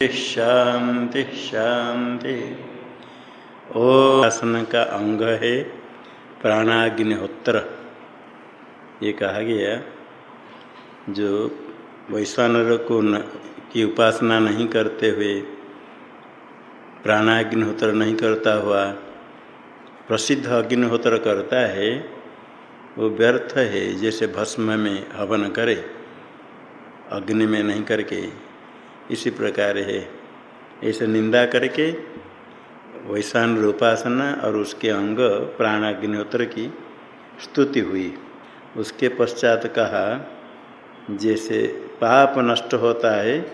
शांति शांति ओ आसन का अंग है प्राणाग्निहोत्र ये कहा गया जो वैश्वानर को न, की उपासना नहीं करते हुए प्राणाग्निहोत्र नहीं करता हुआ प्रसिद्ध अग्निहोत्र करता है वो व्यर्थ है जैसे भस्म में हवन करे अग्नि में नहीं करके इसी प्रकार है। ऐसे निंदा करके वैशान रूपासना और उसके अंग प्राणाग्निहोत्र की स्तुति हुई। उसके पश्चात कहा, जैसे पाप नष्ट होता है,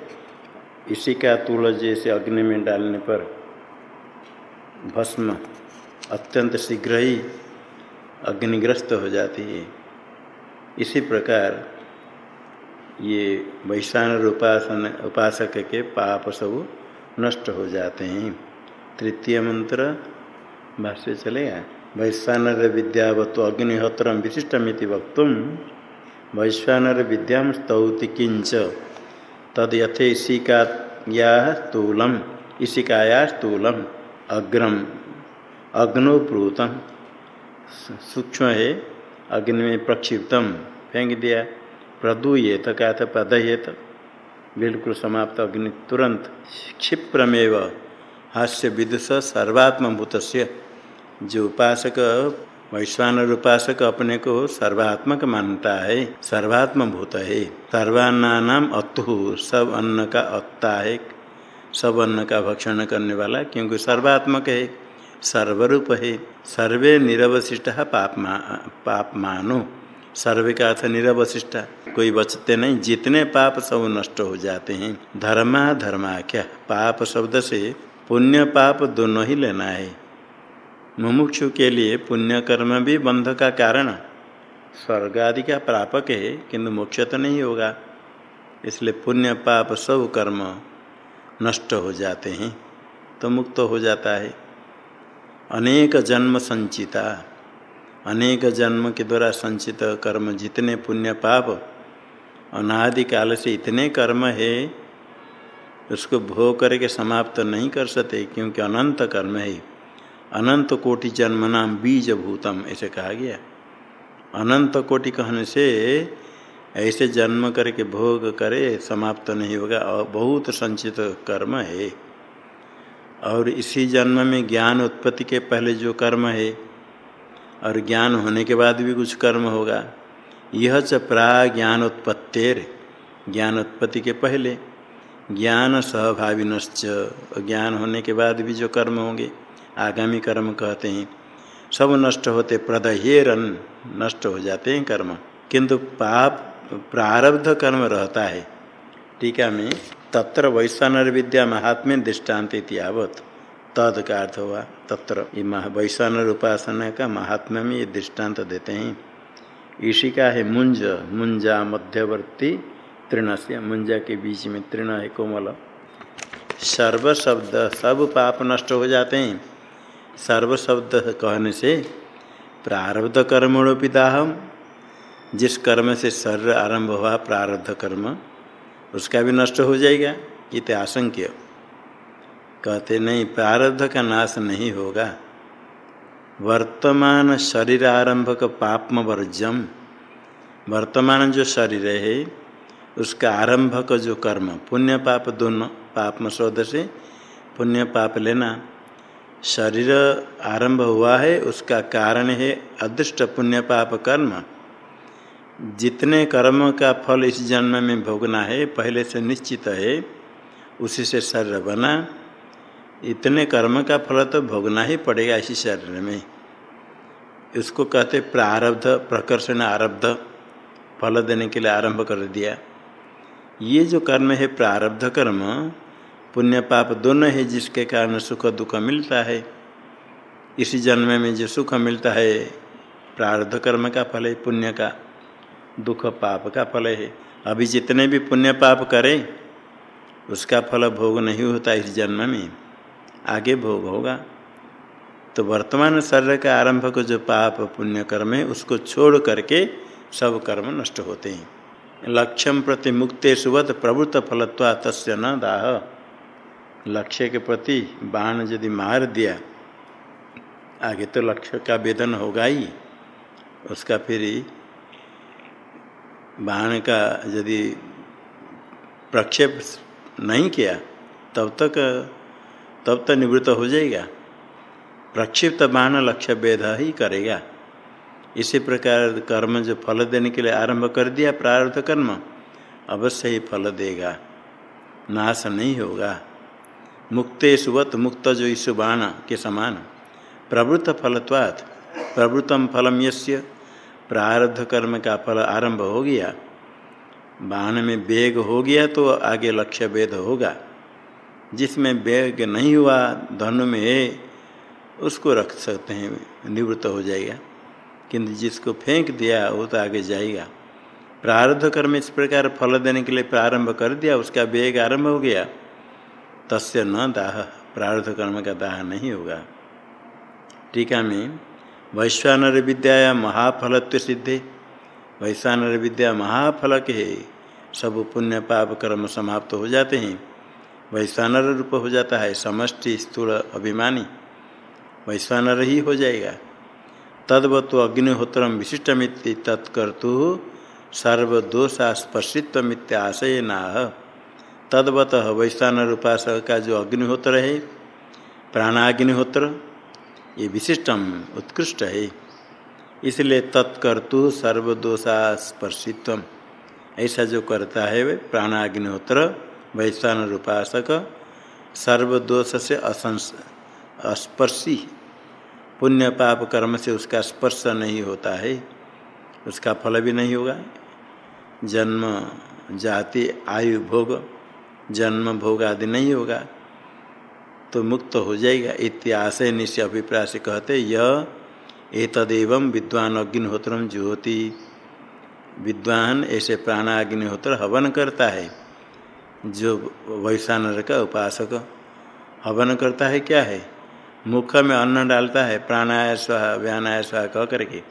इसी का तुल जैसे अग्नि में डालने पर भस्म अत्यंत शीघ्र ही अग्निग्रस्त हो जाती है। इसी प्रकार ये वैशान उपासन उपासक के पाप सब नष्ट हो जाते हैं। तृतीय मंत्र भाष्य चलेगा वैश्वानर विद्यावत अग्निहोत्र विशिष्टमिति वक्त वैश्वानर विद्या स्तौति किंच। तद यथे इसिकाया स्थूलम इसिकाया स्थूलम अग्रम अग्नोप्रूतम सूक्ष्म है, अग्नि में प्रक्षिप्तम। फेंक दिया। प्रदूयेत क्या था प्रदयेत बिल्कुल समाप्त अग्नि तुरंत क्षिप्रमेव हास्य विदुष सर्वात्मभूत जो उपासक वैश्वानर उपासक अपने को सर्वात्मक मानता है, सर्वात्मभूत है। सर्वान्ना अतु सब अन्न का अत्ता है। सब अन्न का भक्षण करने वाला, क्योंकि सर्वात्मक है, सर्वरूप है। सर्वे निरवशिष्ट पापमा, पापमानो। सर्वे का अर्थ निरवशिष्टा। कोई बचते नहीं, जितने पाप सब नष्ट हो जाते हैं। धर्मा धर्मा क्या? पाप शब्द से पुण्य पाप दोनों ही लेना है। मुमुक्षु के लिए पुण्य कर्म भी बंध का कारण। स्वर्ग आदि का प्रापक है, किंतु मोक्ष तो नहीं होगा। इसलिए पुण्य पाप सब कर्म नष्ट हो जाते हैं तो मुक्त हो जाता है। अनेक जन्म संचिता। अनेक जन्म के द्वारा संचित कर्म जितने पुण्य पाप, अनादि काल से इतने कर्म है, उसको भोग करके समाप्त नहीं कर सकते, क्योंकि अनंत कर्म है। अनंत कोटि जन्म नाम बीज भूतम ऐसे कहा गया। अनंत कोटि कहने से ऐसे जन्म करके भोग करे, समाप्त नहीं होगा, और बहुत संचित कर्म है। और इसी जन्म में ज्ञान उत्पत्ति के पहले जो कर्म है और ज्ञान होने के बाद भी कुछ कर्म होगा। यह च प्रा ज्ञानोत्पत्तेर ज्ञानोत्पत्ति के पहले। ज्ञान सहभाविनश्च ज्ञान होने के बाद भी जो कर्म होंगे, आगामी कर्म कहते हैं। सब नष्ट होते प्रदहेरन, नष्ट हो जाते हैं कर्म। किंतु पाप, प्रारब्ध कर्म रहता है। टीका में तत्र वैश्वानर विद्या महात्म्य दृष्टांत इतिहावत तद का अर्थ हुआ। तत्र ये वैश्वान उपासना का महात्मा में ये दृष्टांत देते हैं। इसी का है मुंज, मुंजा मध्यवर्ती तृण से मुंजा के बीच में तृण है कोमल। सर्व शब्द सब पाप नष्ट हो जाते हैं। सर्व शब्द कहने से प्रारब्ध कर्मणोपिताहम जिस कर्म से शरीर आरंभ हुआ प्रारब्ध कर्म, उसका भी नष्ट हो जाएगा। ये आशंक्य। कहते, नहीं, प्रारब्ध का नाश नहीं होगा। वर्तमान शरीर आरंभक पापम वर्जम वर्तमान जो शरीर है, उसका आरंभक जो कर्म, पुण्य पाप दोनों, पाप शब्द से पुण्य पाप लेना। शरीर आरंभ हुआ है, उसका कारण है अदृष्ट पुण्य पाप कर्म। जितने कर्म का फल इस जन्म में भोगना है, पहले से निश्चित है, उसी से शरीर बना। इतने कर्म का फल तो भोगना ही पड़ेगा इसी शरीर में। इसको कहते प्रारब्ध, प्रकर्षण आरब्ध, फल देने के लिए आरंभ कर दिया। ये जो कर्म है प्रारब्ध कर्म, पुण्य पाप दोनों है जिसके कारण सुख दुख मिलता है, इसी जन्म में जो सुख मिलता है, प्रारब्ध कर्म का फल है, पुण्य का, दुख पाप का फल है। अभी जितने भी पुण्य पाप करें, उसका फल भोग नहीं होता इस जन्म में। आगे भोग होगा। तो वर्तमान शरीर का आरंभ को जो पाप पुण्य कर्म है, उसको छोड़ करके सब कर्म नष्ट होते हैं। लक्ष्यम प्रति मुक्ते सुवत प्रवृत्त फलत्वा तस् न दाह। लक्ष्य के प्रति बाण यदि मार दिया, आगे तो लक्ष्य का वेदन होगा ही। उसका फिर बाण का यदि प्रक्षेप नहीं किया, तब तक तब तक निवृत्त हो जाएगा। प्रक्षिप्त बाण लक्ष्य भेद ही करेगा। इसी प्रकार कर्म जो फल देने के लिए आरंभ कर दिया प्रारब्ध कर्म, अवश्य ही फल देगा। नाश नहीं होगा। मुक्ते सुवत मुक्त जो ईशु बाण के समान। प्रवृत्त फलत्वात्, प्रवृत्तम फलम यस्य, प्रारब्ध कर्म का फल आरंभ हो गया। बाण में वेग हो गया तो आगे लक्ष्य भेद होगा। जिसमें वेग नहीं हुआ, धनु में है, उसको रख सकते हैं, निवृत्त हो जाएगा। किंतु जिसको फेंक दिया, वो तो आगे जाएगा। प्रारब्ध कर्म इस प्रकार फल देने के लिए प्रारंभ कर दिया, उसका वेग आरंभ हो गया। तस्य न दाह, प्रारब्ध कर्म का दाह नहीं होगा। टीका में वैश्वानर विद्या या महाफलत्व सिद्धे। वैश्वानर विद्या महाफलक है, सब पुण्य पाप कर्म समाप्त हो जाते हैं। वैश्वानर रूप हो जाता है, समष्टि, स्थूल अभिमानी। वैश्वानर ही हो जाएगा। तद्वत अग्निहोत्र विशिष्टमित तत्कर्तु सर्वदोषास्पर्शित्व आशय नाह तद्वत वैश्वानर उपासक का जो अग्निहोत्र है, प्राणाग्निहोत्र, ये विशिष्टम उत्कृष्ट है। इसलिए तत्कर्तु सर्वदोषास्पर्शित्व ऐसा जो करता है वे प्राणाग्निहोत्र वैश्वान उपासक सर्वदोष से असंस अस्पर्शी। पुण्य पाप कर्म से उसका स्पर्श नहीं होता है। उसका फल भी नहीं होगा। जन्म, जाति, आयु, भोग, जन्म, भोग आदि नहीं होगा। तो मुक्त हो जाएगा। इत्याशय निश्चय अभिप्राय से कहते, यह एतदेव विद्वान अग्निहोत्र ज्योति विद्वान ऐसे प्राणाग्निहोत्र हवन करता है। जो वैशानर का उपासक हवन करता है, क्या है? मुख में अन्न डालता है प्राणाय स्वाहा व्यानाय स्वाहा कह करके।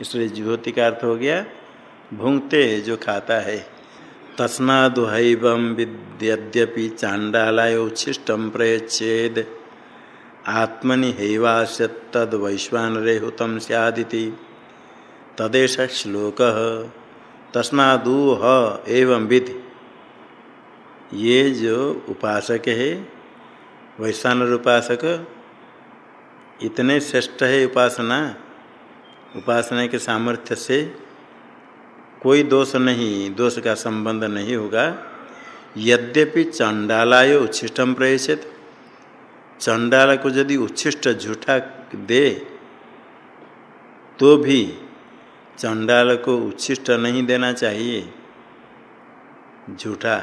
इसलिए ज्योति का अर्थ हो गया, भूंगते जो खाता है। तस्मादुहैव विद्यद्यपि चांडालाय उच्छिष्टम प्रयच्छेद। आत्मनि हैवास्य तद वैश्वानरे हुतम सदिति तदेश श्लोक तस्मादूह एवं विधि। ये जो उपासक है वैश्वानर उपासक, इतने श्रेष्ठ है उपासना उपासना के सामर्थ्य से कोई दोष नहीं, दोष का संबंध नहीं होगा। यद्यपि चंडालाय उच्छिष्टम प्रयचित चंडाल को यदि उच्छिष्ट झूठा दे तो भी चंडाल को उच्छिष्ट नहीं देना चाहिए, झूठा।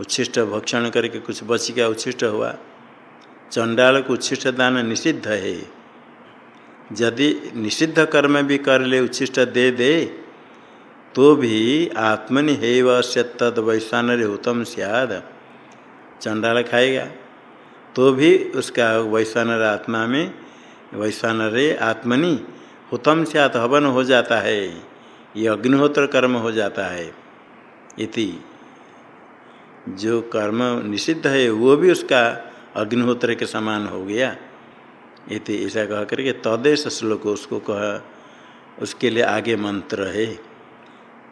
उच्छिष्ट भक्षण करके कुछ बच गया उच्छिष्ट हुआ। चंडाल को उच्छिष्ट दान निषिद्ध है। यदि निषिद्ध कर्म भी कर ले, उच्छिष्ट दे दे तो भी आत्मनि है वश्य तद वैश्वानर उत्तम सियाद। चंडाल खाएगा तो भी उसका वैश्वानर आत्मा में वैश्वानर आत्मनि हुतम सियात हवन हो जाता है। ये अग्निहोत्र कर्म हो जाता है। इति। जो कर्म निषिद्ध है, वो भी उसका अग्निहोत्र के समान हो गया। इति ऐसा कह करके तदेश श्लोक उसको कह, उसके लिए आगे मंत्र है।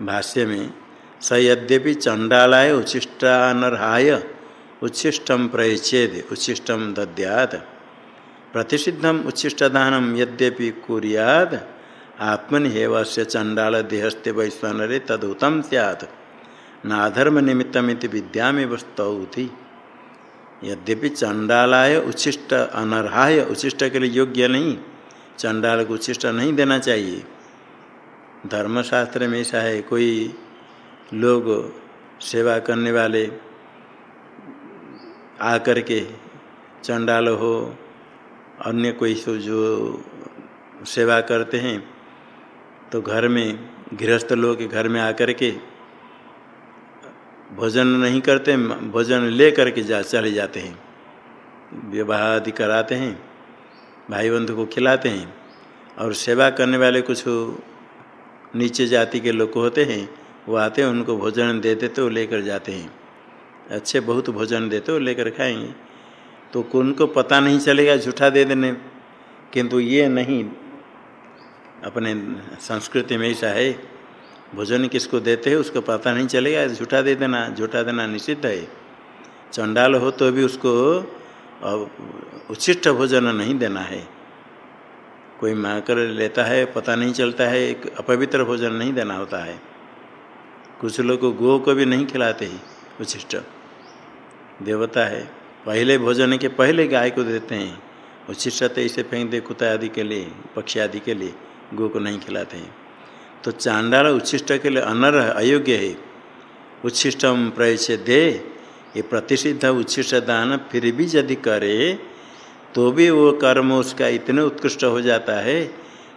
भाष्य में, स यद्यपि चंडालाय उच्छिष्टानर्हाय उच्छिष्टम प्रयचेद उच्छिष्टम दद्यात। प्रतिषिद्धम उच्छिष्टदानम यद्यपि कुरियाद आत्मनि हेवस्य चंडाल देहस्ते वैश्वानरे तदुतम सैत् नाधर्म निमित्तमिति विद्या में वस्तु थी यद्यपि चंडालाय उच्छिष्ट, अनर्हाय उच्छिष्ट के लिए योग्य नहीं चंडाल को उच्छिष्ट नहीं देना चाहिए। धर्मशास्त्र में ऐसा है, कोई लोग सेवा करने वाले आकर के चंडाल हो, अन्य कोई सो जो सेवा करते हैं तो घर में, गृहस्थ लोग घर में आकर के भोजन नहीं करते, भोजन ले करके जा चले जाते हैं। विवाह आदि कराते हैं भाई बंधु को खिलाते हैं और सेवा करने वाले कुछ नीचे जाति के लोग होते हैं, वो आते हैं, उनको भोजन दे देते वो लेकर जाते हैं। अच्छे बहुत भोजन देते हो लेकर खाएँगे। तो उनको पता नहीं चलेगा, झूठा दे देने। किंतु ये नहीं, अपने संस्कृति में ऐसा है। भोजन किसको देते हैं, उसको पता नहीं चलेगा, झूठा दे देना, झूठा देना निषिद्ध है। चंडाल हो तो भी उसको उच्छिष्ट भोजन नहीं देना है। कोई माँ कर लेता है, पता नहीं चलता है, एक अपवित्र भोजन नहीं देना होता है। कुछ लोग गो को भी नहीं खिलाते ही, उच्छिष्ट। देवता है, पहले भोजन के पहले गाय को देते हैं, उच्छिष्ट तो इसे फेंक दे, कुत्ता आदि के लिए, पक्षी आदि के लिए गो को नहीं खिलाते हैं। तो चांडाल उच्छिष्ट के लिए अनर अयोग्य है। उच्छिष्टम प्रयच्छ दे, ये प्रतिषिद्ध उच्छिष्ट दान फिर भी यदि करे तो भी वो कर्म उसका इतने उत्कृष्ट हो जाता है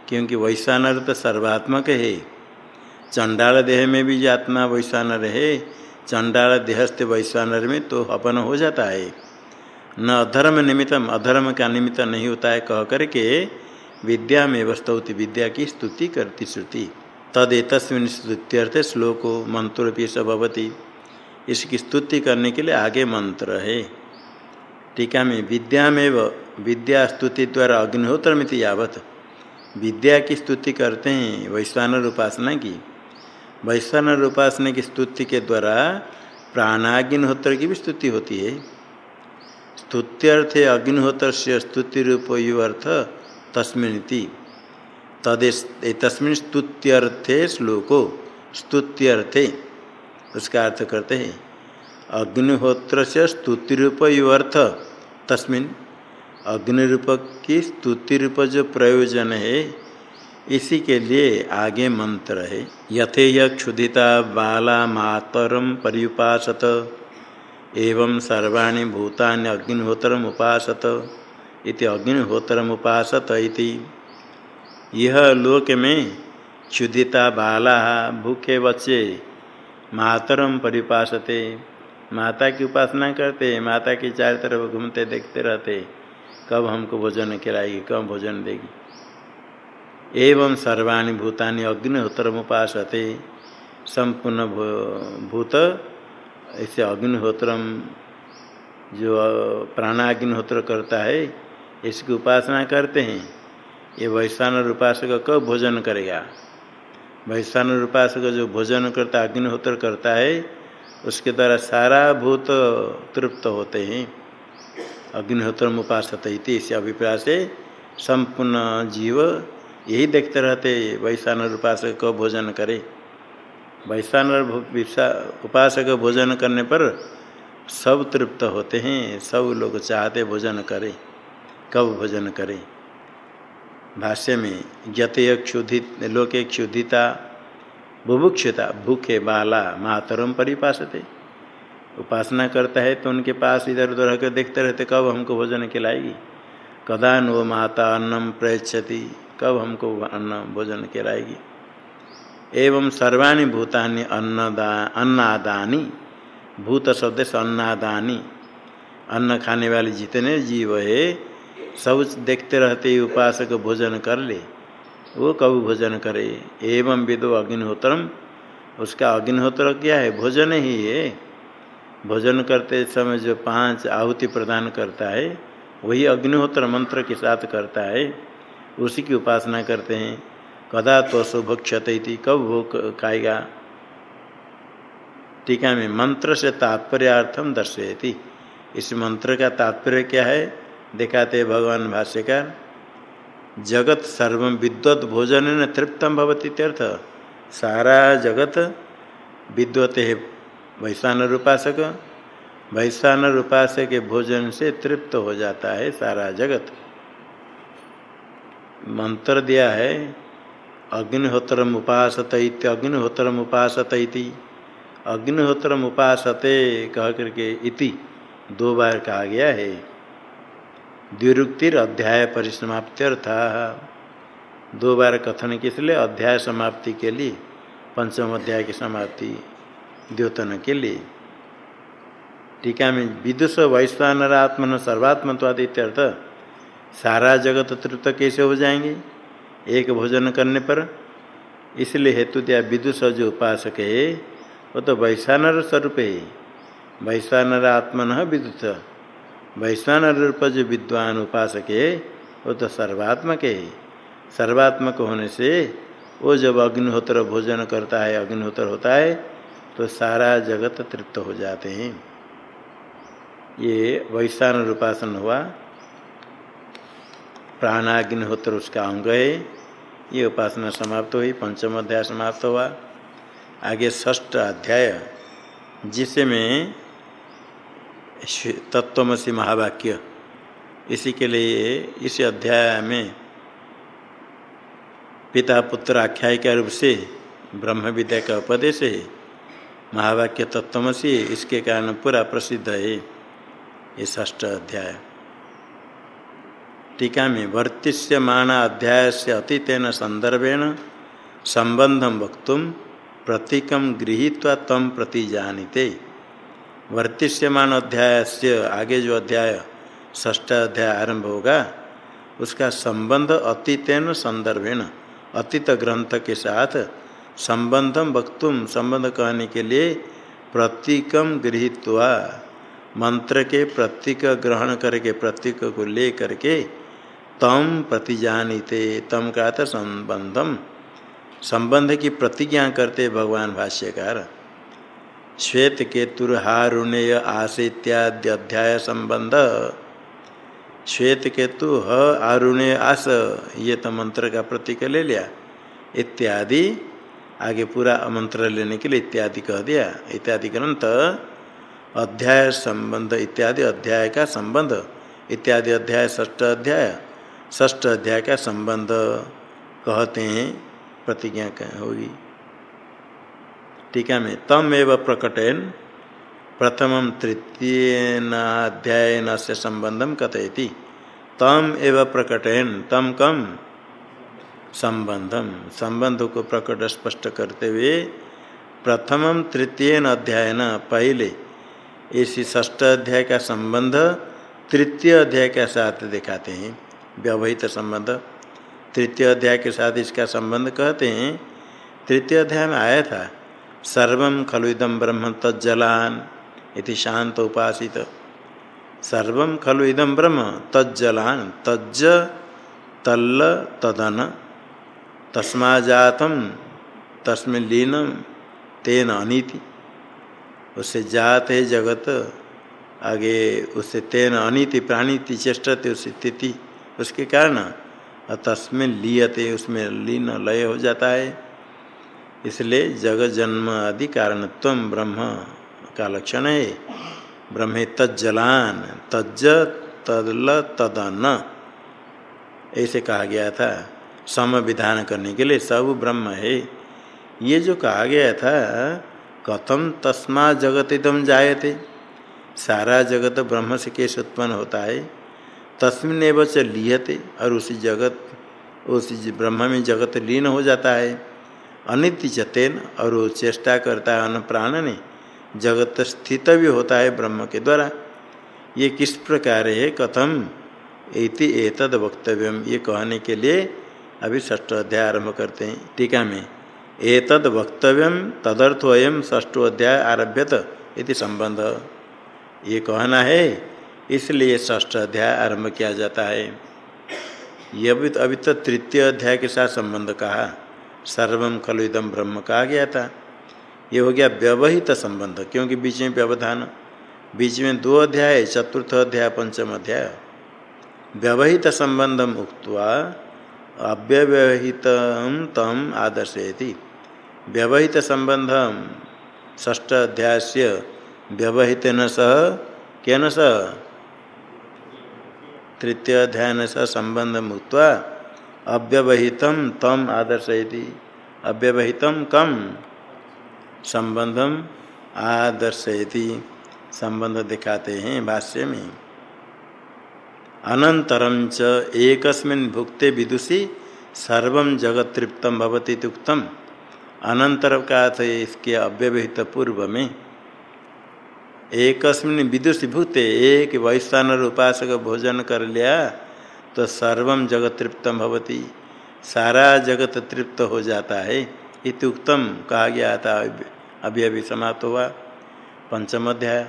क्योंकि वैशानर तो सर्वात्मक है। चंडाल देह में भी आत्मा वैशानर है, चंडाल देहस्थ वैश्वानर में तो हपन हो जाता है। न अधर्म निमित्तम, अधर्म का निमित्त नहीं होता है, कह करके विद्या में वस्तुति विद्या की स्तुति करती श्रुति। तद तस्मिन स्तुत्यर्थ श्लोको मंत्रोपी भवती। इसकी स्तुति करने के लिए आगे मंत्र है। टीका में विद्या में विद्या स्तुति द्वारा अग्निहोत्र में यावत। विद्या की स्तुति करते हैं वैश्वानर उपासना की। वैश्वानर उपासना की स्तुति के द्वारा प्राणाग्निहोत्र की भी स्तुति होती है। स्तुत्यर्थे अग्निहोत्र से स्तुति रूप तदे तस्मिन स्तुत्यर्थे श्लोको, स्तुत्यर्थे। उसका अर्थ करते हैं अग्निहोत्र से स्तुति रूप अर्थ तस्मिन अग्निरूप की स्तुति रूप जो प्रयोजन है, इसी के लिए आगे मंत्र है, यथेय क्षुधिता बाला मातरम पर्युपासत, एवं सर्वाणी भूतानि अग्निहोत्रम उपासत इति अग्निहोत्रम उपासत इति। यह लोक में क्षुधिता बाला भूखे बच्चे मातरम परिपासते। माता की उपासना करते, माता की चार तरफ़ घूमते, देखते रहते। कब हमको भोजन खिलाएगी, कब भोजन देगी। एवं सर्वाणी भूतानि अग्निहोत्र उपासते। संपूर्ण भूत ऐसे अग्निहोत्र जो प्राणाग्निहोत्र करता है, इसकी उपासना करते हैं। ये वैश्वान उपासक कब भोजन करेगा। वैश्वान उपासक जो भोजन करता, अग्निहोत्र करता है, उसके द्वारा सारा भूत तृप्त होते हैं। अग्निहोत्र उपासत इस अभिप्राय से संपूर्ण जीव यही देखते रहते वैश्वानर उपासक को भोजन करे। वैश्वानर उपासक भोजन करने पर सब तृप्त होते हैं, सब लोग चाहते भोजन करें, कब भोजन करें। भाष्य में जतय क्षुधित लोके क्षुधिता बुभुक्षता, भूखे बाला मातरम परिपासते। उपासना करता है तो उनके पास इधर उधर होकर देखते रहते, कब हमको भोजन खिलाएगी? कदा नो माता अन्नम प्रयच्छति कब हमको अन्न, भोजन खिलाएगी? एवं सर्वाणी भूतानि अन्नदा, अन्नादानी, भूत शब्द से अन्नादानी। अन्न खाने वाले जितने जीव है सब देखते रहते ही उपासक भोजन कर ले। वो कब भोजन करे? एवं विदो अग्निहोत्रम। उसका अग्निहोत्र क्या है? भोजन ही है। भोजन करते समय जो पाँच आहुति प्रदान करता है, वही अग्निहोत्र मंत्र के साथ करता है। उसी की उपासना करते हैं। कदा तो सुभक्षते कब वो खाएगा? टीका में मंत्र से तात्पर्यार्थम दर्शयती। इस मंत्र का तात्पर्य क्या है? दिखाते भगवान भाष्यकार, जगत सर्व विद्वत भोजन न तृप्तम भवती तीर्थ सारा जगत विद्वत है वैश्वान उपासक वैश्वान उपासक के भोजन से तृप्त हो जाता है सारा जगत। मंत्र दिया है अग्निहोत्र उपासत अग्निहोत्र उपासत अग्निहोत्र उपासते कह करके इति दो बार कहा गया है। द्विरुक्तिर अध्याय परिसमाप्त्यर्था दो बार कथन किस लिए? अध्याय समाप्ति के लिए, पंचम अध्याय की समाप्ति, द्योतन के लिए। टीका में विदुष, वैश्वान वैश्वानरात्मन सर्वात्मत्वादित्यर्थ सारा जगत तृप्त कैसे हो जाएँगे? एक भोजन करने पर। इसलिए हेतु दिया विदुष जो उपासक है, वो तो वैश्वानर स्वरूप है। वैश्वानर आत्मन विद्युत वैश्वानर रूप जो विद्वान उपासक है वो तो सर्वात्मक है। सर्वात्मक होने से वो जब अग्निहोत्र भोजन करता है, अग्निहोत्र होता है तो सारा जगत तृप्त हो जाते हैं। ये वैश्वान रूपासन हुआ। प्राणाग्निहोत्र उसका अंग है। ये उपासना समाप्त हुई, पंचम अध्याय समाप्त हुआ। आगे ष्ठ अध्याय, जिसमें तत्वमसी महावाक्य। इसी के लिए इस अध्याय में पिता पुत्र आख्याय के रूप से, ब्रह्म विद्या का उपदेश है महावाक्य तत्वमसी इसके कारण पूरा प्रसिद्ध है। ये ष्ठ अध्याय। टीका में, वर्तिष्यमाण अध्याय से अतीतेन संदर्भेण संबंधम वक्त प्रतीक गृहीत्वा तम प्रति जानीते। वर्तिष्यमान अध्याय से आगे जो अध्याय ष्ठ अध्याय आरंभ होगा, उसका संबंध अतीतेन संदर्भेण अतीत ग्रंथ के साथ संबंधम वक्तुम संबंध कहने के लिए प्रतीकम गृहीत्वा, मंत्र के प्रतीक ग्रहण करके, प्रतीक को ले करके तम प्रतिजानीते, तम का संबंधम संबंध की प्रतिज्ञा करते भगवान भाष्यकार। श्वेत केतुर्हारुणेय आस इत्यादि अध्याय संबंध श्वेत केतु ह, आरुणेय, आस, ये तो मंत्र का प्रतीक ले लिया। इत्यादि, आगे पूरा मंत्र लेने के लिए इत्यादि कह दिया। इत्यादि ग्रंथ अध्याय संबंध इत्यादि अध्याय का संबंध। इत्यादि अध्याय ष्ठ अध्याय। ष्ठ अध्याय का संबंध। कहते हैं, प्रतिज्ञा होगी। टीका में तम एव प्रकटन, प्रथम तृतीयनाध्यायन से संबंधम कथयति। तम एव प्रकटन, तम कम? संबंधम संबंध को प्रकट स्पष्ट करते हुए प्रथम तृतीय अध्यायन पहले, इसी ष्ठ अध्याय का संबंध तृतीय अध्याय के साथ दिखाते हैं। व्यवहित संबंध, तृतीय अध्याय के साथ इसका संबंध कहते हैं। तृतीय अध्याय में आया था सर्व खलु इदम ब्रह्म तज्जलान इति शांत उपासित। सर्व खलु इदम ब्रह्म तज्जलान तज्ज, तल्ल, तदन तस्मा जातम तस्में लीनम तेन अनिति। उससे जात है जगत, आगे उससे तेन अनिति, प्राणीति, चेष्टते उस स्थिति उसके कारण तस्में लियते, उसमें लीन लय हो जाता है। इसलिए जगत जन्म आदि कारणत्व ब्रह्म का लक्षण है। ब्रह्म तज्जलान, तज्ज, तदल, तदन। ऐसे कहा गया था सम विधान करने के लिए सब ब्रह्म है। ये जो कहा गया था, कथम तस्मा जगत इदम जायते। सारा जगत ब्रह्म से कैसे उत्पन्न होता है। तस्मिन एवं लियते, और उसी जगत, उसी ब्रह्म में जगत लीन हो जाता है। अनित्य चतेन और चेष्टा करता है अन्न प्राण ने जगत स्थित भी होता है ब्रह्म के द्वारा। ये किस प्रकार है कथम? इति एतद वक्तव्यम। ये कहने के लिए अभी ष्ठ अध्याय आरंभ करते हैं। टीका में, एतद वक्तव्यम तदर्थ अयम ष्ठो अध्याय आरभ्यत इति संबंध। ये कहना है, इसलिए ष्ठ अध्याय आरंभ किया जाता है। ये अभी तो तृतीय अध्याय के साथ संबंध कहा। सर्व खलु इदम ब्रह्म कहा गया था। ये हो गया व्यवहित संबंध, क्योंकि बीच में व्यवधान। बीच में दो अध्याय, चतुर्थ अध्याय, पंचम अध्याय। व्यवहित संबंधम उक्त्वा अव्यवहित तम आदर्शयति। व्यवहित संबंधम ष्ठ अध्याय से व्यवहित न सह केन सह? तृतीय अध्याय सह संबंध मुक्त अव्यवहितम तम आदर्शयति। अव्यवहितम कम संबंधम आदर्शयति। संबंध दिखाते हैं भाष्य में। अनंतरम च एकस्मिन् भुक्ते विदुषी सर्व जगत तृप्तम भवती उत्तम अनंतर का थे इसके अव्यवहित पूर्व में। एकस्मिन विदुषी भूते एक वैश्वान उपासक भोजन कर लिया। तो सर्व जगत तृप्तम भवती। सारा जगत तृप्त हो जाता है। इतुक्तम कहा गया था, अभी अभी समाप्त हुआ। पंचम अध्याय।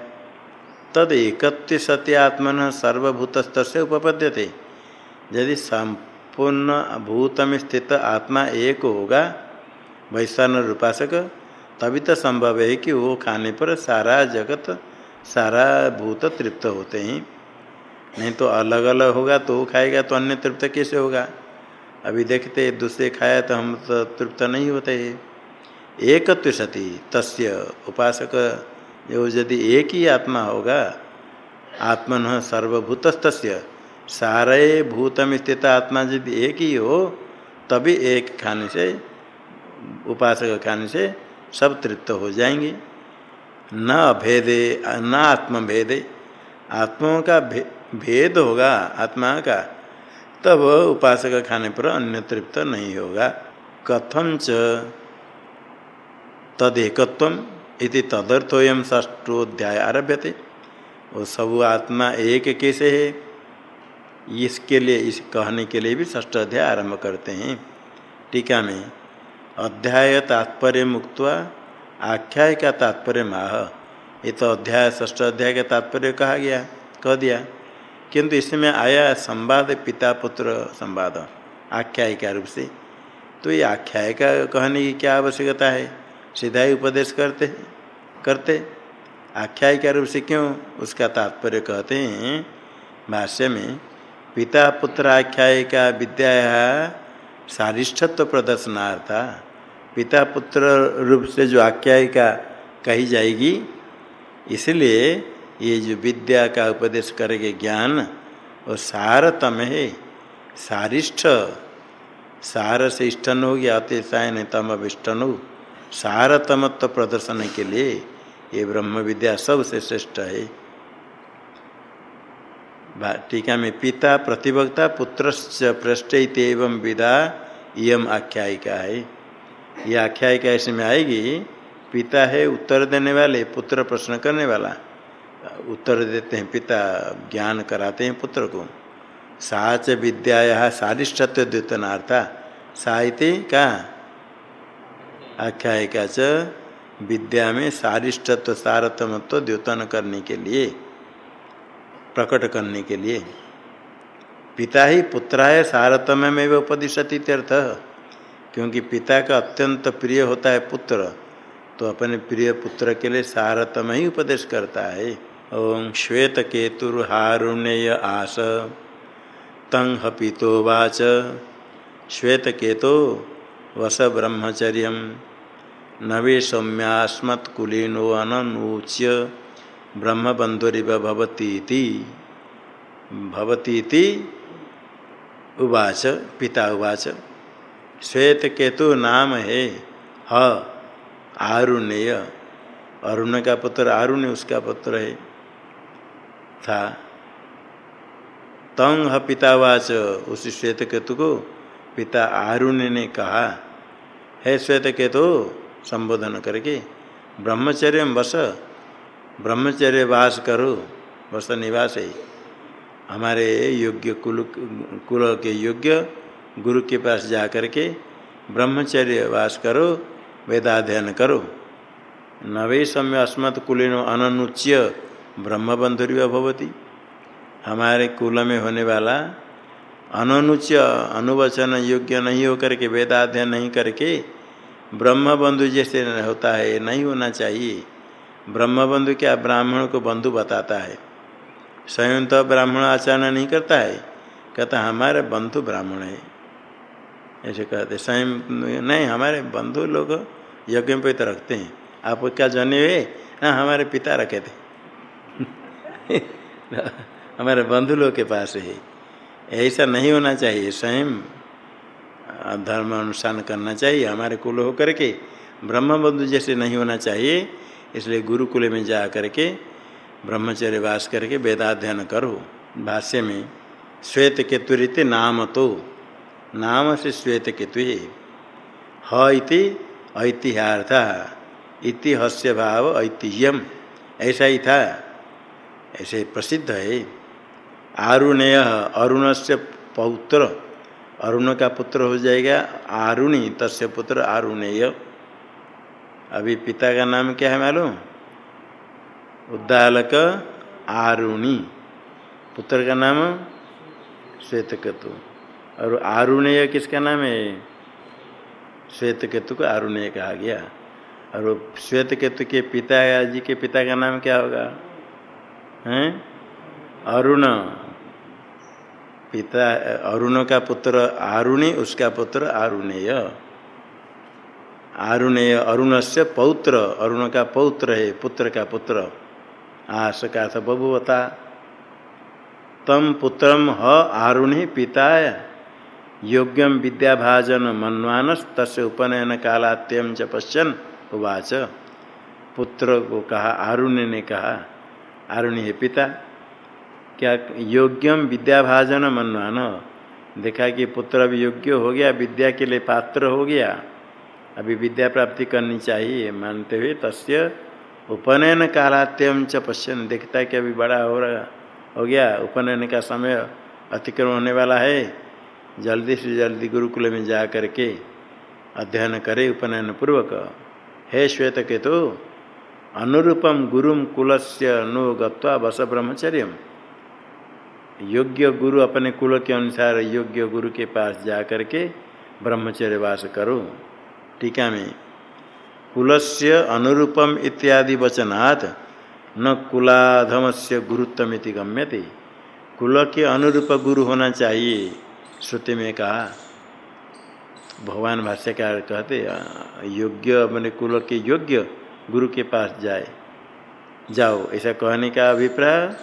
तद एकत्व सत्य आत्मन सर्वभूत से उपपद्यते। यदि संपूर्ण भूत में स्थित आत्मा एक होगा वैश्वान रूपासक, तभी तो संभव है कि वो खाने पर सारा जगत, सारा भूत तृप्त होते हैं। नहीं तो अलग अलग होगा तो वो खाएगा तो अन्य तृप्त कैसे होगा? अभी देखते दूसरे खाया तो हम तो तृप्त नहीं होते एक सती, तस्य उपासक, जो यदि एक ही आत्मा होगा, आत्मन सर्वभूत सारे भूतम स्थित आत्मा यदि एक ही हो, तभी एक खाने से, उपासक खाने से सब तृप्त हो जाएँगे। न अभेदे न आत्म भेदे आत्माओं का भेद होगा आत्मा का, तब उपासक खाने पर अन्य तृप्त नहीं होगा। कथम च? तदेकत्व इति तदर्थोयम ष्टोध्याय आरभ्य थे वो सब आत्मा एक कैसे है? इसके लिए, इस कहने के लिए भी ष्ठ अध्याय आरंभ करते हैं। टीका में, अध्याय तात्पर्य मुक्त आख्याय का तात्पर्य माह। ये तो अध्याय ष्ठ अध्याय का तात्पर्य कहा गया, कह दिया। किंतु इसमें आया संवाद पिता पुत्र संवाद आख्याय का रूप से। तो ये आख्यायिका कहने की क्या आवश्यकता है? सीधा ही उपदेश करते करते। आख्याय का रूप से क्यों? उसका तात्पर्य कहते हैं, भाष्य में पिता पुत्र आख्याय का विद्या सारिष्ठत्व प्रदर्शनार्था पिता पुत्र रूप से जो आख्यायिका कही जाएगी, इसलिए ये जो विद्या का उपदेश करेंगे ज्ञान, वो सारतम है, सारिष्ठ। सार से इष्टन हो गया अतिशायन तम अभिष्टन हो। सारतमत्व प्रदर्शन के लिए ये ब्रह्म विद्या सबसे श्रेष्ठ है। टीका में पिता, प्रतिभक्ता पुत्र पृष्ठ एवं विदा यम आख्यायिका है। ये आख्यायिका इसमें आएगी, पिता है उत्तर देने वाले, पुत्र प्रश्न करने वाला। उत्तर देते हैं, पिता ज्ञान कराते हैं पुत्र को। साच विद्या सारिष्ठत्व द्योतनार्था साहित्य का आख्यायिका च, विद्या में सारिष्ठत्व सारतमत्व द्योतन करने के लिए, प्रकट करने के लिए। पिता ही पुत्राय सारतम्य में उपदिशति तीर्थ क्योंकि पिता का अत्यंत प्रिय होता है पुत्र तो अपने प्रिय पुत्र के लिए सारतम ही उपदेश करता है। ओम श्वेत केतुर्हारुण्य आस। तंग हपितो वाच। श्वेत केतो वस ब्रह्मचर्य नवे सौम्यास्मत्कुलीनो अनूच्य ब्रह्मबंधुरिव भवती भवती उवाच, पिता उवाच। श्वेत केतु नाम है ह आरुण्य अरुण का पुत्र आरुण्य, उसका पुत्र है। था। तंग पितावाच उस श्वेत केतु को पिता आरुण ने कहा, हे श्वेत केतु संबोधन करके, ब्रह्मचर्य बस, ब्रह्मचर्य वास करो, बस निवास। है हमारे योग्य कुल कुल के योग्य गुरु के पास जा करके ब्रह्मचर्य वास करो, वेदाध्ययन करो। नवे समय अस्मत् कुलीनो अनुच्य ब्रह्मबंधुर्य भवती। हमारे कुल में होने वाला अनुच्य अनुवचन योग्य नहीं होकर के, वेदाध्ययन नहीं करके ब्रह्म बंधु जैसे होता है, नहीं होना चाहिए। ब्रह्म बंधु क्या ब्राह्मण को बंधु बताता है? स्वयं तो ब्राह्मण आचरण नहीं करता है। कहता, हमारे बंधु ब्राह्मण है। ऐसे कहते, स्वयं, नहीं, हमारे बंधु लोग यज्ञ पे तो रखते हैं। आप क्या जने हुए? हाँ हमारे पिता रखे थे। हमारे बंधु लोग के पास है। ऐसा नहीं होना चाहिए, स्वयं धर्म अनुष्ठान करना चाहिए, हमारे कुल हो करके ब्रह्म बंधु जैसे नहीं होना चाहिए, इसलिए गुरुकुल में जा करके, ब्रह्मचर्य वास करके वेदाध्ययन करो। भाष्य में, श्वेत के तुरित नाम तो नाम से श्वेत केतु ह इति ऐतिहार्थ इति हस्य भाव ऐतिह्यम। ऐसा ही था। ऐसे प्रसिद्ध है। आरुणेय अरुण से पौत्र, अरुण का पुत्र हो जाएगा। आरुणी, तस्य पुत्र आरुणेय। अभी पिता का नाम क्या है मालूम? उद्दालक आरुणी। पुत्र का नाम? श्वेत केतु और आरुणेय किसका नाम है? श्वेत केतु को आरुणेय कहा गया। और श्वेत केतु के पिता जी के पिता का नाम क्या होगा? हैं? अरुण। पिता, अरुण का पुत्र आरुणी, उसका पुत्र आरुणेय। आरुणेय अरुण से पौत्र, अरुण का पौत्र है, पुत्र का पुत्र। आस का था बभुवता। तम पुत्रम ह आरुणि पिता योग्यम विद्याभाजन मनवानस तस् उपनयन कालात्यम च पश्चन उवाच। पुत्र को कहा आरुण्य ने कहा आरुणि है पिता, क्या योग्यम विद्याभाजन मनवान? देखा कि पुत्र अभी योग्य हो गया, विद्या के लिए पात्र हो गया। अभी विद्या प्राप्ति करनी चाहिए, मानते हुए तस्य उपनयन कालात्यम च पश्चन देखता है कि अभी बड़ा हो रहा, हो गया, उपनयन का समय अतिक्रम होने वाला है। जल्दी से जल्दी गुरुकुल में जा करके अध्ययन करे उपनयन पूर्वक हे श्वेत के तो अनुरूपम गुरुम कुलस्य नो गत्वा बस ब्रह्मचर्य योग्य गुरु अपने कुल के अनुसार योग्य गुरु के पास जा करके ब्रह्मचर्य वास करो टीका में कुलस्य अनुरूपम इत्यादि वचनात् न कुलाधम से गुरुत्वमिति गम्यते कुल के अनुरूप गुरु होना चाहिए श्रुति में कहा भगवान भाष्यकार कहते योग्य अपने कुल के योग्य गुरु के पास जाए। जाओ, ऐसा कहने का अभिप्राय,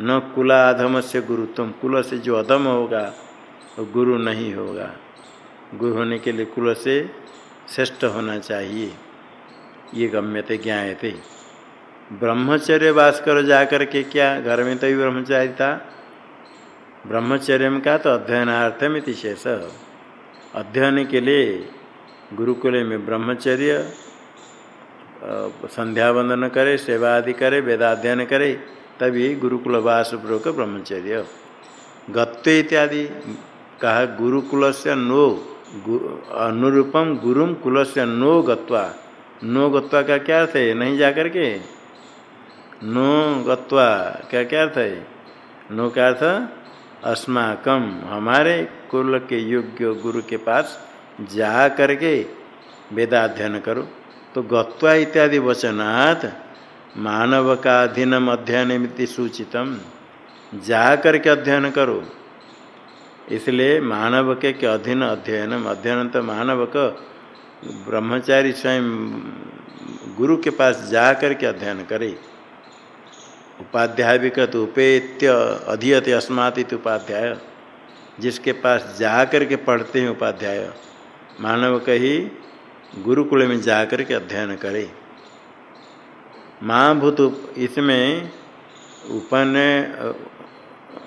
न कुलाधम से गुरु, तुम कुल से जो अधम होगा, वो तो गुरु नहीं होगा। गुरु होने के लिए कुल से श्रेष्ठ होना चाहिए। ये गम्यते ज्ञाते ब्रह्मचर्य वास कर जा कर के क्या? घर में तो भी ब्रह्मचारी था। ब्रह्मचर्य में का तो अध्ययनार्थम इति शेष। अध्ययन के लिए गुरुकुल में ब्रह्मचर्य संध्या वंदन करे सेवा आदि करे, वेदाध्ययन करे, तभी गुरुकुल वास पूर्वक ब्रह्मचर्य। गत्व इत्यादि कहा गुरुकुल से नो अनुरूपम गुरुम कुल से नो गत्वा। नो गत्वा का क्या अर्थ है? नहीं जाकर के? नो गत्वा क्या क्या अर्थ है? नो का अर्थ अस्माकम हमारे कुल के योग्य गुरु के पास जा करके वेदाध्ययन करो। तो गत्वा इत्यादि वचनात् मानव का अधीनम अध्ययन सूचितम। जा करके अध्ययन करो। इसलिए मानव के, के अधीन अध्ययन अध्ययन तो मानव का ब्रह्मचारी स्वयं गुरु के पास जा करके अध्ययन करे। उपाध्याय भी कहते उपेत्य अधीयते अस्मात उपाध्याय। जिसके पास जा करके पढ़ते हैं उपाध्याय। मानव कही गुरुकुल में जा कर के अध्ययन करे। महाभूत इसमें उपन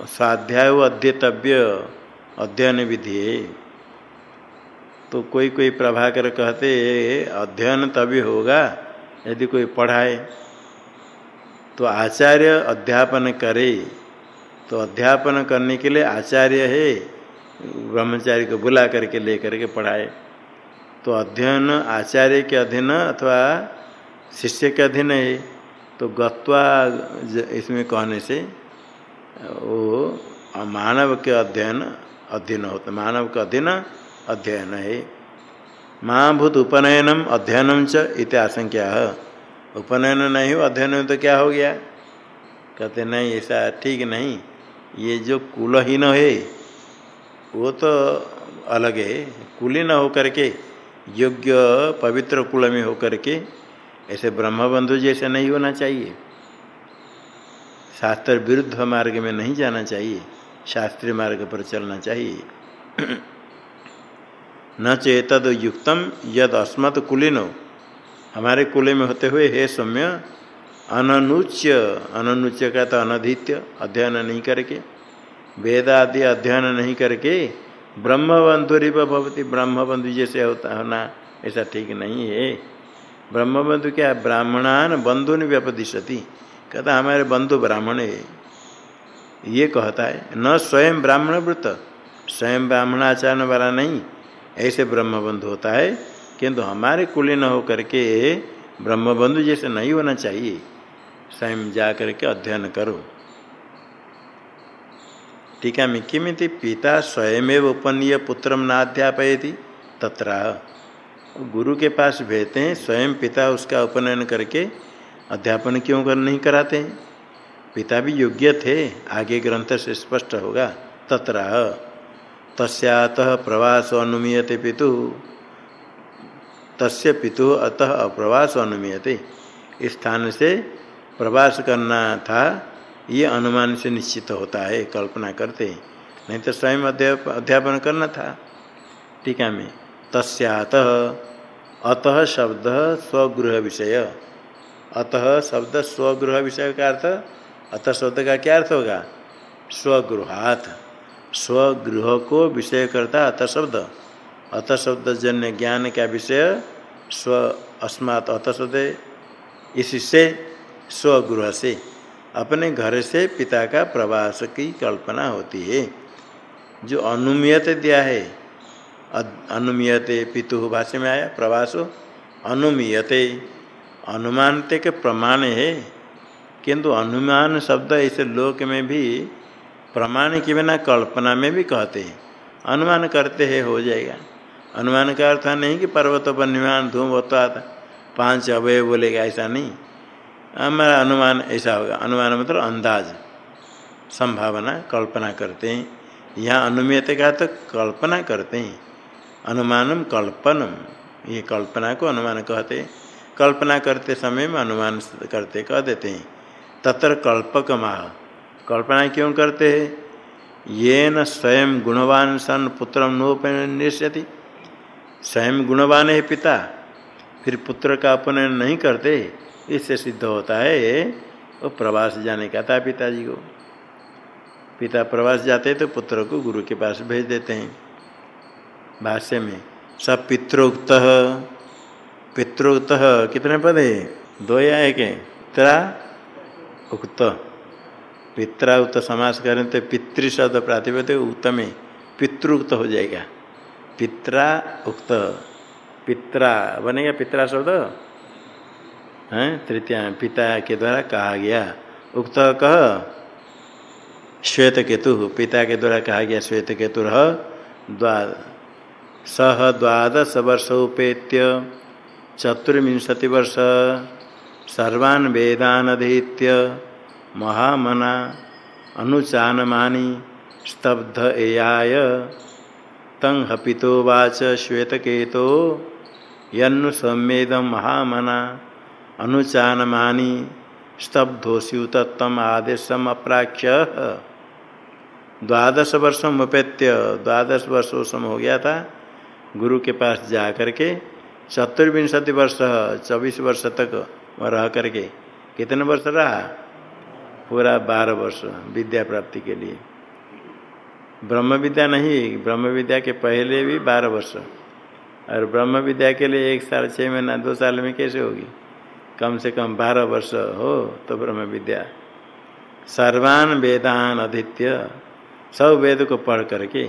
स्वाध्याय अध्येतव्य अध्ययन विधि तो कोई कोई प्रभाकर कहते अध्ययन तभी होगा यदि कोई पढ़ाए। तो आचार्य अध्यापन करे। तो अध्यापन करने के लिए आचार्य है, ब्रह्मचारी को बुला करके ले करके पढ़ाए। तो अध्ययन, आचार्य के अधीन अथवा शिष्य के अधीन है तो गत्वा इसमें कहने से, वो मानव के अध्ययन अधीन होता, मानव का अधीन अध्ययन है। महाभूत उपनयनम अध्ययनम च इत आशंका उपनयन नहीं हो अध्ययन तो क्या हो गया? कहते, नहीं, ऐसा ठीक नहीं। ये जो कुलहीन है, वो तो अलग है, कुलीन होकर के। योग्य पवित्र कुल में होकर के ऐसे ब्रह्मबंधु जैसे नहीं होना चाहिए। शास्त्र विरुद्ध मार्ग में नहीं जाना चाहिए, शास्त्रीय मार्ग पर चलना चाहिए। न चेतद युक्तम यद अस्मत् कुलीनो। हमारे कुले में होते हुए हे सौम्य अनुच्य अनुच्य का तो अनधित्य, अध्ययन नहीं करके वेद आदि अध्ययन नहीं करके ब्रह्म बंधुरिप भवती ब्रह्म बंधु जैसे होता होना ऐसा ठीक नहीं है। ब्रह्म बंधु क्या, ब्राह्मणान बंधु ने व्यपदिशति। कहता हमारे बंधु ब्राह्मण है। ये कहता है, न स्वयं ब्राह्मण वृत्त स्वयं ब्राह्मण ब्राह्मणाचरण वाला नहीं, ऐसे ब्रह्मबंधु होता है, किंतु हमारे कुल न हो करके ब्रह्मबंधु जैसे नहीं होना चाहिए। स्वयं जा करके अध्ययन करो। टीका में किमित पिता स्वयं उपनीय पुत्र नाध्यापयती? तत्र। गुरु के पास भेजते हैं, स्वयं पिता उसका उपनयन करके अध्यापन क्यों कर नहीं कराते? हैं पिता भी योग्य थे, आगे ग्रंथ से स्पष्ट होगा। तत्र। तस्यातः प्रवास अनुमीयते पितु। तस्य पितु अतः अप्रवास अनुमीयते। स्थान से प्रवास करना था ये अनुमान से निश्चित होता है, कल्पना करते नहीं तो स्वयं अध्यापन करना था। टीका में। तस्यात, अतः शब्द स्वगृह विषय। अतः शब्द स्वगृह विषय का अर्थ, अतः शब्द का क्या अर्थ होगा? स्वगृहात। स्वगृह को विषय करता अतः शब्द। अतः शब्द जन्य ज्ञान का विषय, स्व अस्मात् अतः शब्द। इससे स्वगृह से। अपने घर से पिता का प्रवास की कल्पना होती है। जो अनुमियत दिया है अनुमीयते पितु भाष्य में आया, प्रवासो, अनुमीयते, अनुमानते के प्रमाण है। किंतु अनुमान शब्द इसे लोक में भी प्रमाण के बिना कल्पना में भी कहते हैं। अनुमान करते हैं, हो जाएगा। अनुमान का अर्थ नहीं कि पर्वत पर निमान धूम होता पाँच अवय बोलेगा, ऐसा नहीं। हमारा अनुमान ऐसा होगा। अनुमान मतलब अंदाज। संभावना कल्पना करते हैं। यहाँ अनुमियत का तो कल्पना करते हैं। अनुमानम कल्पनम। ये कल्पना को अनुमान कहते हैं। कल्पना करते समय में अनुमान करते कह देते हैं। तत्र कल्पक माह कल्पना क्यों करते हैं? ये न स्वयं गुणवान सन पुत्र नोपनिष्यति स्वयं गुणवान है पिता। फिर पुत्र का अपनयन नहीं करते। इससे सिद्ध होता है वो प्रवास जाने का था पिताजी को। पिता प्रवास जाते तो पुत्र को गुरु के पास भेज देते हैं। भाष्य में सब पितृक्त पितृक्त कितने पद है? दो या एक पित्रा उक्त। पित्रा उक्त समास करें तो पितृ शब्द प्रातिपद उत्तम पितृक्त हो जाएगा। पित्रा उक्त। पित्रा बनेगा पित्रा शब्द? हैं? तृतीय पिता के द्वारा कहा गया। उक्त कह श्वेत केतु पिता के द्वारा कहा गया श्वेत केतु रह द्वाद सह द्वादश वर्ष उपेत्य चतुर्विंशति वर्ष। सर्वान् वेदान अधीत्य महामना अनुचानमानी स्तब्ध एयाय। तं हपितोवाच श्वेतकेतो यन्नु सम्मेद महामना अनुचानमानी स्तब्धोस्युतम आदेशम अप्राक्ष्य द्वादश वर्षम उपेत्य द्वादश वर्षों सम हो गया था। गुरु के पास जा करके चतुर्विंशति वर्ष, चौबीस वर्ष तक रह करके कितने वर्ष रहा? पूरा बारह वर्ष विद्या प्राप्ति के लिए। ब्रह्म विद्या नहीं, ब्रह्म विद्या के पहले भी बारह वर्ष। और ब्रह्म विद्या के लिए एक साल छः महीना, दो साल में कैसे होगी? कम से कम बारह वर्ष हो तो ब्रह्म विद्या। सर्वान वेदान अधित्य। सब वेद को पढ़ करके,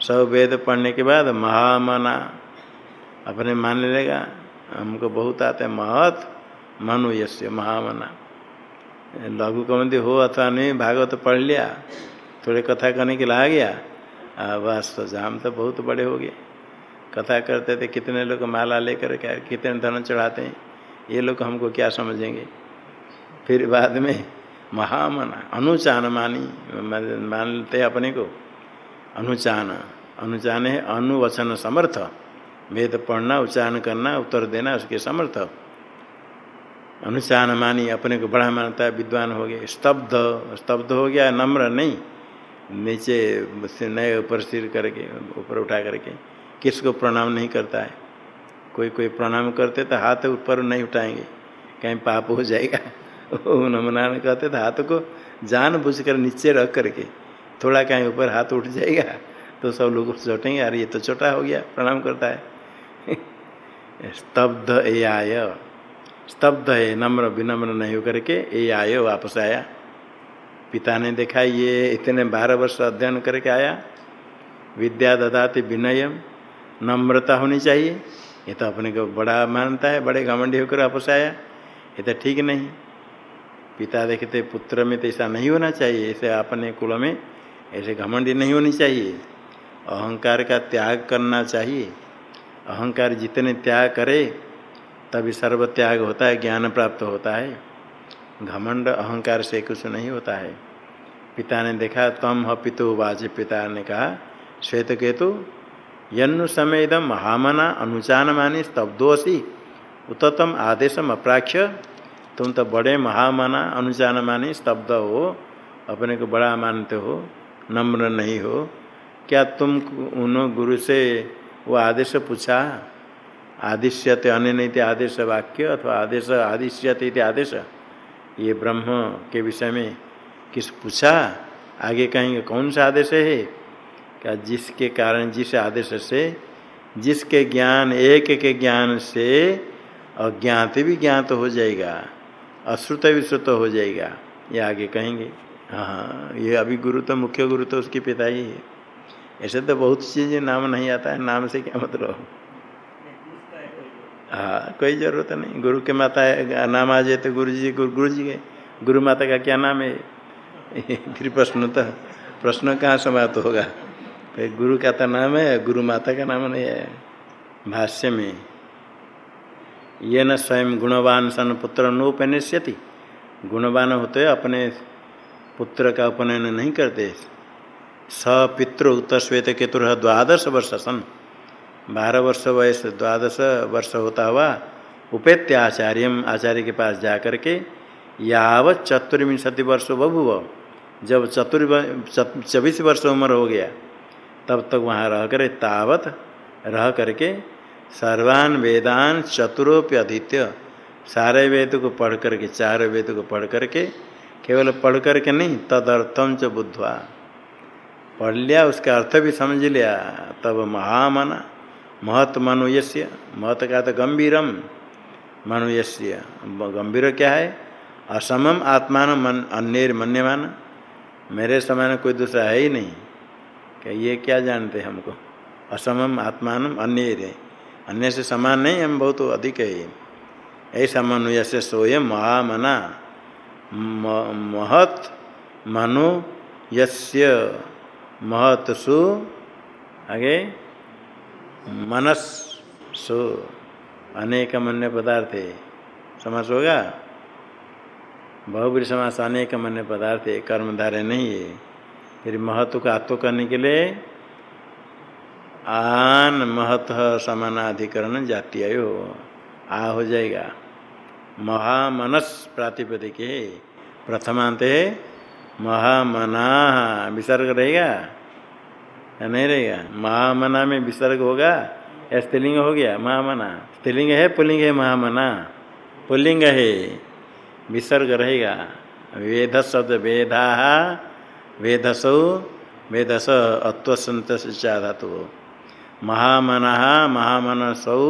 सब वेद पढ़ने के बाद महामना अपने मान लेगा। हमको बहुत आते महत, मनु यश्य महामना। लघु कमंदी हो अथवा नहीं, भागवत तो पढ़ लिया, थोड़े कथा करने के लिए ला गया बस तो हम तो बहुत बड़े हो गए। कथा करते थे, कितने लोग माला लेकर कितने धन चढ़ाते हैं। ये लोग हमको क्या समझेंगे? फिर बाद में महामना, अनुचान मानी मानते अपने को। अनुचान अनुचान है अनुवचन समर्थ। वेद पढ़ना, उच्चारण करना, उत्तर देना, उसके समर्थ। अनुचान मानी, अपने को बड़ा मानता है विद्वान हो गया स्तब्ध स्तब्ध हो गया, नम्र नहीं। नीचे नए ऊपर सिर करके, ऊपर उठा करके, किसको प्रणाम नहीं करता है? कोई कोई प्रणाम करते तो हाथ ऊपर नहीं उठाएँगे। कहीं पाप हो जाएगा। नमना कहते तो हाथ को जान बुझ कर नीचे रख करके थोड़ा कहीं ऊपर हाथ उठ जाएगा तो सब लोग चोटेंगे अरे, ये तो छोटा हो गया, प्रणाम करता है। स्तब्ध ए आय। स्तब्ध है नम्र विनम्र नहीं होकर के ए आय वापस आया। पिता ने देखा, ये इतने बारह वर्ष अध्ययन करके आया। विद्या ददाते विनयम, नम्रता होनी चाहिए। ये तो अपने को बड़ा मानता है, बड़े घमंडी होकर वापस आया। ये तो ठीक नहीं। पिता देखते पुत्र में तो ऐसा नहीं होना चाहिए, ऐसे अपने कुल में ऐसे घमंडी नहीं होनी चाहिए। अहंकार का त्याग करना चाहिए। अहंकार जितने त्याग करे, तभी सर्व त्याग होता है, ज्ञान प्राप्त होता है। घमंड अहंकार से कुछ नहीं होता है। पिता ने देखा, तम ह पितु वाज पिता ने कहा, श्वेत केतु यन्नु समय इदम महामना अनुचान मानी स्तब्धोसी उतम आदेशम अप्राक्ष्य तुम तो बड़े महामना अनुचान मानी स्तब्ध हो, अपने को बड़ा मानते हो, नम्र नहीं हो। क्या तुम उन गुरु से वो आदेश पूछा? आदिश्यते अन्य आदेश वाक्य अथवा आदेश आदिश्यते आदेश? ये ब्रह्म के विषय में किस पूछा? आगे कहेंगे, कौन सा आदेश है? क्या जिसके कारण जिस आदेश से जिसके ज्ञान एक के ज्ञान से अज्ञात भी ज्ञात हो जाएगा अश्रुत भी श्रुत हो जाएगा। ये आगे कहेंगे हाँ ये अभी गुरु तो मुख्य गुरु तो उसके पिता ही। है ऐसे तो बहुत चीज़ें नाम नहीं आता है नाम से क्या मतलब? हाँ कोई ज़रूरत नहीं गुरु के माता है, नाम आ जाए तो गुरु जी गुरु गुरु जी के गुरु माता का क्या नाम है? फिर प्रश्न तो प्रश्न कहाँ समाप्त होगा? फिर गुरु का तो नाम है, गुरु माता का नाम नहीं है। भाष्य में ये न स्वयं गुणवान सन पुत्र नोपनिष्यति गुणवान होते अपने पुत्र का उपनयन नहीं करते। स पितृ उत्तर श्वेत केतुर द्वादश वर्ष सन। बारह वर्ष वयस द्वादश वर्ष होता हुआ उपेत्य आचार्य आचार्य के पास जाकर के यावत चतुर्विंशति वर्ष बभुव। जब चतुर् चौबीस वर्ष उम्र हो गया। तब तक वहाँ रह कर तावत रह करके सर्वान वेदान चतुरोप्य सारे वेद को पढ़ करके, चार वेद को पढ़ करके, केवल पढ़ करके नहीं तदर्थम च बुद्धवा। पढ़ लिया, उसका अर्थ भी समझ लिया, तब महामना, महत मनुयस्य, महत का तो गंभीरम मनुयस्य। गंभीर क्या है? असमम आत्मान मन अन्य मन्यमान। मेरे समान कोई दूसरा है ही नहीं। क्या? ये क्या जानते हमको? असमम आत्मान अन्य अन्य से समान नहीं, हम बहुत अधिक है। ऐसा मनु यसे सोयम महामना महत मनु यस्य महत सु। आगे? मनस सु अनेक मन्य पदार्थ। है समझ होगा? बहुबरी समास अनेक मन्य पदार्थ। कर्मधारे नहीं है। फिर महत्व का आत्व करने के लिए आन महत्व समानाधिकरण जातीय हो, आ हो जाएगा। महामनस प्रातिपदिक है प्रथमांत है महामना विसर्ग रहेगा या नहीं रहेगा? महामना में विसर्ग होगा, या स्त्रीलिंग हो गया? महामना। स्त्रीलिंग है पुलिंग है, महामना। पुलिंग है, विसर्ग रहेगा। वेद शब्द वेदा वेदसौ वेदस अत्वसंत धातु महामन महामनसौ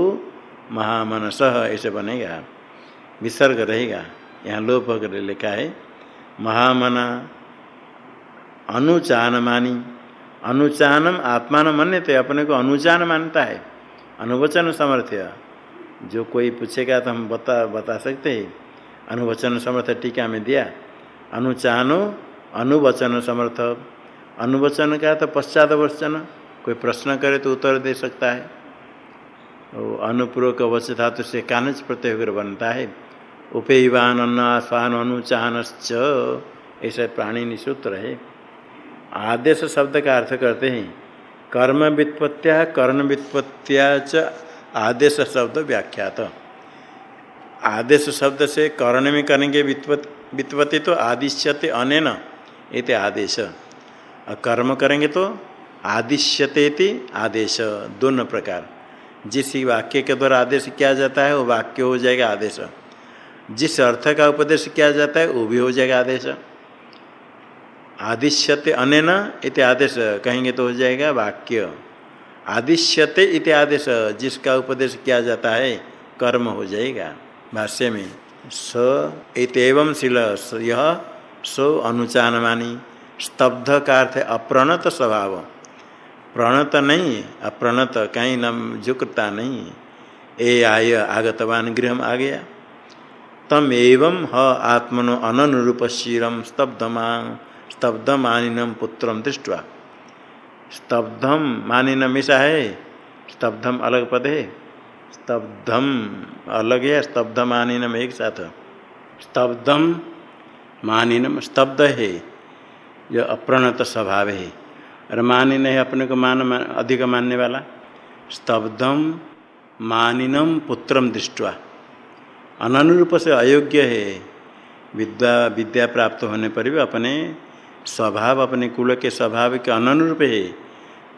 महामनस, ऐसे बनेगा। विसर्ग रहेगा। यहाँ लोप कर लिखा है, महामना अनुचान मानी अनुचानम आत्मान मन्यते अपने को अनुचान मानता है। अनुवचन समर्थ्य जो कोई पूछेगा तो हम बता बता सकते हैं। अनुवचन समर्थ टीका में दिया। अनुचानो अनुवचन समर्थ। अनुवचन का तो पश्चात वचन। कोई प्रश्न करे तो उत्तर दे सकता है। अनुपूर्वक वच धातु से कानच प्रत्यय होकर बनता है। उपेवान अन्न आस्वान अनुचानश्च ऐसा प्राणी निसूत्र है आदेश शब्द का अर्थ करते हैं। कर्म व्युत्पत्तिया कर्ण व्युत्पत्तिया च आदेश शब्द व्याख्यात। आदेश शब्द से कर्ण में करेंगे वित्पत्ति तो आदिश्यते अनेन। इति आदेश। कर्म करेंगे तो आदिश्यते आदेश, दोनों प्रकार। जिस वाक्य के द्वारा आदेश किया जाता है, वो वाक्य हो जाएगा आदेश। जिस अर्थ का उपदेश किया जाता है, वो भी हो जाएगा आदेश। आदिश्यते अनेन इति आदेश कहेंगे तो हो जाएगा वाक्य। आदिश्यते इति आदेश, जिसका उपदेश किया जाता है, कर्म हो जाएगा। भाष्य में, स इतम शिल यह सो अनुचान मानी स्तब्ध का अर्थ अप्रणत स्वभाव। प्रणत नहीं, अप्रणत कहीं न झुकता नहीं। ए आय आगतवान गृह आ गया। तम एवं ह आत्मनो अननुरूप शिरम स्तब्धमा स्तब्धम मानिनम पुत्रम दृष्टवा। स्तब्धम मानिनम ऐसा है, स्तब्धम अलग पद है। स्तब्धम अलग है स्तब्ध मानिनम एक साथ। स्तब्धम मानिनम स्तब्ध है। जो अप्रणत स्वभाव है। और मानिन है अपने को मान अधिक मानने वाला। स्तब्धम मानिनम पुत्रम दृष्टवा। अनुरूप से अयोग्य है। विद्या विद्या प्राप्त होने पर भी अपने स्वभाव, अपने कुल के स्वभाव के अनुरूप है।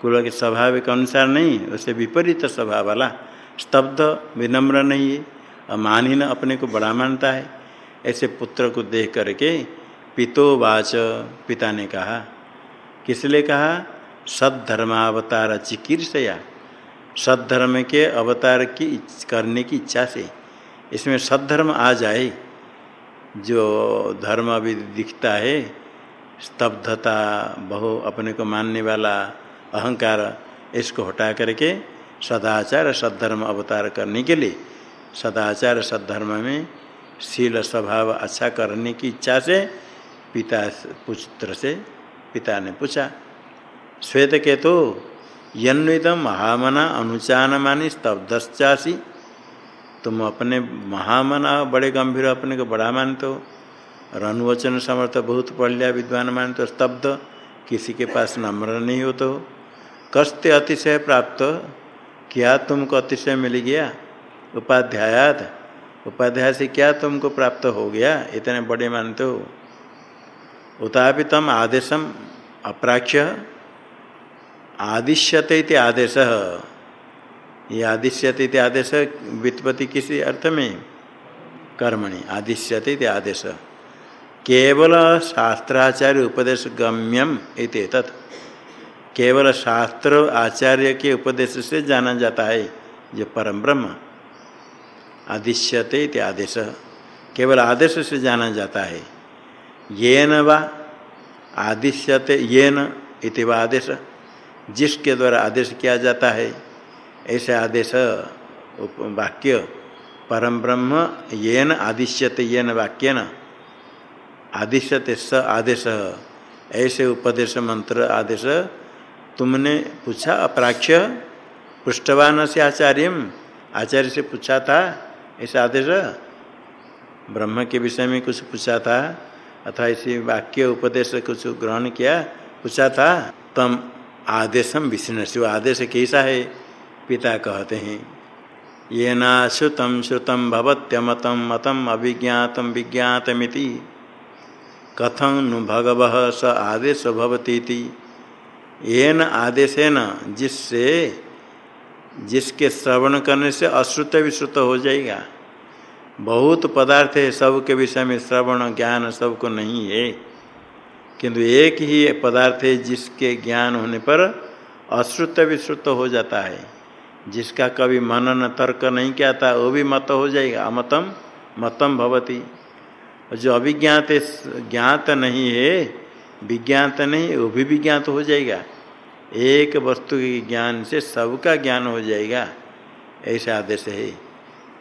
कुल के स्वभाव के अनुसार नहीं, उसे विपरीत स्वभाव वाला। स्तब्ध, विनम्र नहीं है। और मानिन अपने को बड़ा मानता है। ऐसे पुत्र को देख करके पितोवाच पिता ने कहा किस कहा? सद्धर्मावतार चिकीर्षया। सद्धर्म के अवतार की करने की इच्छा से इसमें सद्धर्म आ जाए। जो धर्म अभी दिखता है, स्तब्धता, बहु अपने को मानने वाला अहंकार, इसको हटा करके सदाचार सद्धर्म अवतार करने के लिए, सदाचार सद्धर्म में शील स्वभाव अच्छा करने की इच्छा से पिता पुत्र से पिता ने पूछा, श्वेत के तो यन्वित महामना अनुचान मानी स्तब्धश्चासी। तुम अपने महामना बड़े गंभीर, अपने को बड़ा मानते हो। और अनुवचन समर्थ बहुत पढ़ लिया विद्वान मानते हो। स्तब्ध, किसी के पास नम्र नहीं हो। तो कस्ते अतिशय प्राप्त, क्या तुमको अतिशय मिल गया? उपाध्यायात उपाध्याय से क्या तुमको प्राप्त हो गया? इतने बड़े मानते हो। उतापि तम आदेशम अप्राक्ष्य आदिश्यते इति आदेश। ये आदिश्यते इति आदेश वित्पत्ति किसी अर्थ में? कर्मणि। आदिश्यते इति आदेश। केवल शास्त्राचार्य उपदेश गम्यम इति केवल शास्त्र आचार्य के उपदेश से जाना जाता है। जो परम ब्रह्म। आदिश्यते इति आदेश। केवल आदेश से जाना जाता है। ये न वा आदिश्यते ये न इति वा आदेश। जिसके द्वारा आदेश किया जाता है, ऐसे आदेश वाक्य परम ब्रह्म ये न आदिश्यते ये न वाक्य न आदिश्यते स आदेश। ऐसे उपदेश मंत्र आदेश तुमने पूछा अप्राक्ष्य। पृष्ठवान से आचार्य आचार्य से पूछा था ऐसा आदेश ब्रह्म के विषय में कुछ पूछा था अथवा इसी वाक्य उपदेश कुछ ग्रहण किया, पूछा था, तम आदेशम विष्णु शिव आदेश कैसा है? पिता कहते हैं ये ना श्रुतम भवत्यमतम मतम अभिज्ञातम विज्ञातमिति। कथं नु भगव स आदेश भवती ये न आदेश न जिससे जिसके श्रवण करने से अश्रुत विश्रुत हो जाएगा। बहुत पदार्थ है सबके विषय में श्रवण, ज्ञान सबको नहीं है। किंतु एक ही पदार्थ है जिसके ज्ञान होने पर अश्रुत विश्रुत हो जाता है। जिसका कभी मनन, तर्क नहीं किया था वो भी मत हो जाएगा। अमतम, मतम भवती। जो अभिज्ञात ज्ञात नहीं है, विज्ञात नहीं, वो भी विज्ञात हो जाएगा। एक वस्तु के ज्ञान से सबका ज्ञान हो जाएगा, ऐसा आदेश है।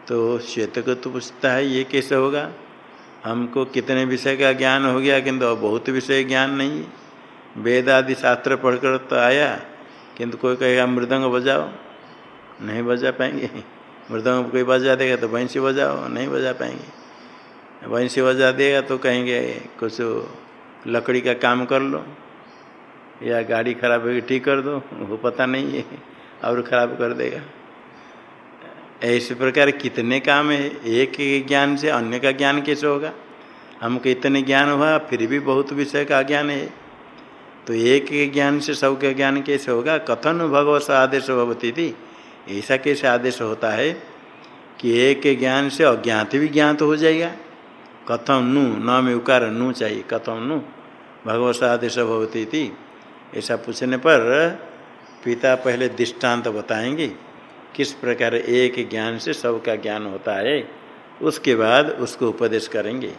तो श्वेत को तो पूछता है, ये कैसे होगा? हमको कितने विषय का ज्ञान हो गया, किंतु अब बहुत विषय ज्ञान नहीं वेद आदि शास्त्र पढ़कर तो आया, किंतु कोई कहेगा, मृदंग बजाओ। नहीं बजा पाएँगे। मृदंग कोई बजा देगा तो वंशी बजाओ, नहीं बजा पाएँगे। वंशी बजा देगा तो कहेंगे, कुछ लकड़ी का काम कर लो। या गाड़ी खराब होगी, ठीक कर दो, वो पता नहीं है, और खराब कर देगा। ऐसे प्रकार कितने काम है, एक ज्ञान से अन्य का ज्ञान कैसे होगा? हमको इतने ज्ञान हुआ, फिर भी बहुत विषय का ज्ञान है। तो एक ज्ञान से सब का ज्ञान कैसे होगा? कथन भगवत आदेश भवती थी। ऐसा कैसे आदेश होता है कि एक ज्ञान से अज्ञात भी ज्ञात हो जाएगा? कथम नु न में उकार नु चाहिए कथम नु, भगवत आदेश भवती थी। ऐसा पूछने पर पिता पहले दृष्टांत बताएँगे, किस प्रकार एक ज्ञान से सबका ज्ञान होता है, उसके बाद उसको उपदेश करेंगे।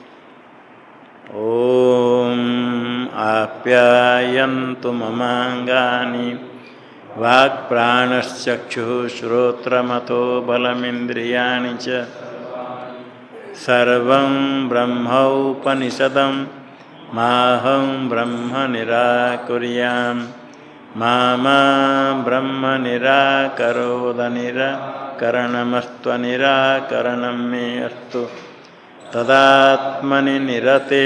ओम आप्यायन्तु ममांगानी वाक् प्राणश्चक्षुः श्रोत्रमतो बलमिन्द्रियाणि च। सर्वं ब्रह्मोपनिषदम् माहं ब्रह्म निराकुर्यां मा ब्रह्म निराकरोद निराकरणमस्त्वनिराकरणं मे अस्तु। तदात्मनि निरते